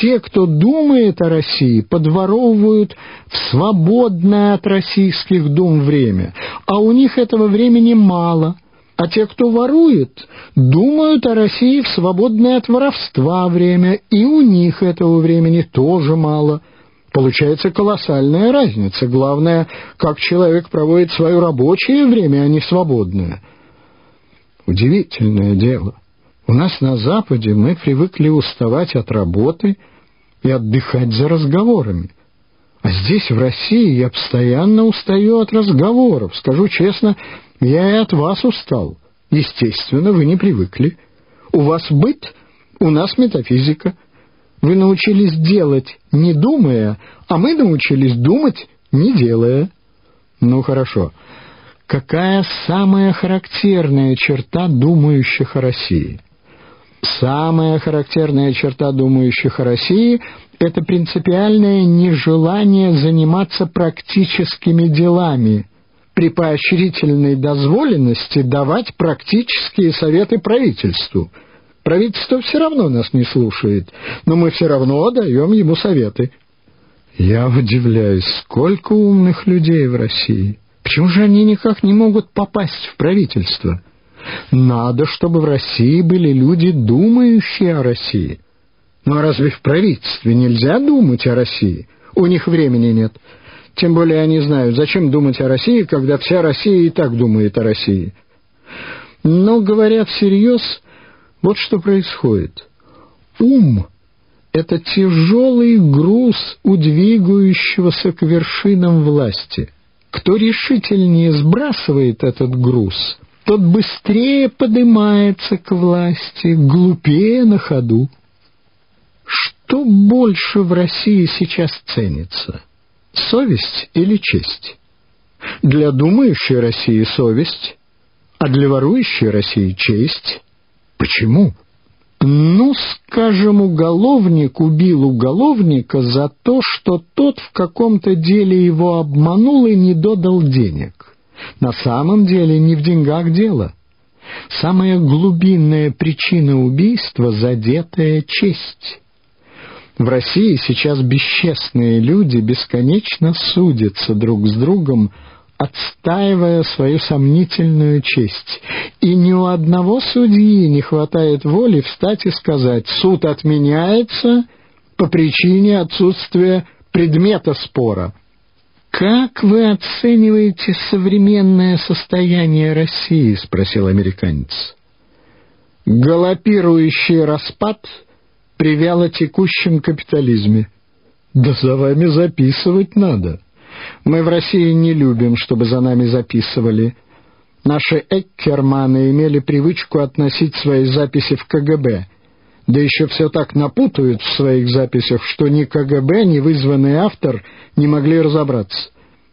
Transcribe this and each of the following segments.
те, кто думает о России, подворовывают в свободное от российских дум время, а у них этого времени мало. А те, кто ворует, думают о России в свободное от воровства время, и у них этого времени тоже мало. Получается колоссальная разница. Главное, как человек проводит свое рабочее время, а не свободное. Удивительное дело. У нас на Западе мы привыкли уставать от работы и отдыхать за разговорами. А здесь, в России, я постоянно устаю от разговоров. Скажу честно, я и от вас устал. Естественно, вы не привыкли. У вас быт, у нас метафизика. Вы научились делать, не думая, а мы научились думать, не делая. Ну, хорошо. Какая самая характерная черта думающих о России? Самая характерная черта думающих о России – это принципиальное нежелание заниматься практическими делами, при поощрительной дозволенности давать практические советы правительству. Правительство все равно нас не слушает, но мы все равно даем ему советы. Я удивляюсь, сколько умных людей в России. Почему же они никак не могут попасть в правительство? Надо, чтобы в России были люди, думающие о России. Но разве в правительстве нельзя думать о России? У них времени нет. Тем более они знают, зачем думать о России, когда вся Россия и так думает о России. Но, говоря всерьез, вот что происходит. Ум — это тяжелый груз у двигающегося к вершинам власти. Кто решительнее сбрасывает этот груз — тот быстрее поднимается к власти, глупее на ходу. Что больше в России сейчас ценится? Совесть или честь? Для думающей России совесть, а для ворующей России честь. Почему? Ну, скажем, уголовник убил уголовника за то, что тот в каком-то деле его обманул и не додал денег. На самом деле не в деньгах дело. Самая глубинная причина убийства — задетая честь. В России сейчас бесчестные люди бесконечно судятся друг с другом, отстаивая свою сомнительную честь. И ни у одного судьи не хватает воли встать и сказать «суд отменяется по причине отсутствия предмета спора». «Как вы оцениваете современное состояние России?» — спросил американец. «Галопирующий распад при вялотекущем капитализме. Да за вами записывать надо. Мы в России не любим, чтобы за нами записывали. Наши эккерманы имели привычку относить свои записи в КГБ» да еще все так напутают в своих записях, что ни КГБ, ни вызванный автор не могли разобраться.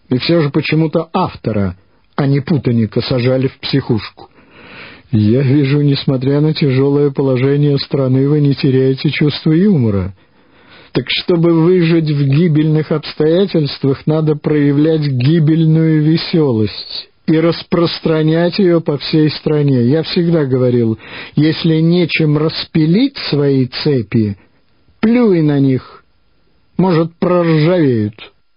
И все же почему-то автора, а не путаника, сажали в психушку. Я вижу, несмотря на тяжелое положение страны, вы не теряете чувство юмора. Так чтобы выжить в гибельных обстоятельствах, надо проявлять гибельную веселость и распространять ее по всей стране. Я всегда говорил, если нечем распилить свои цепи, плюй на них, может, проржавеют».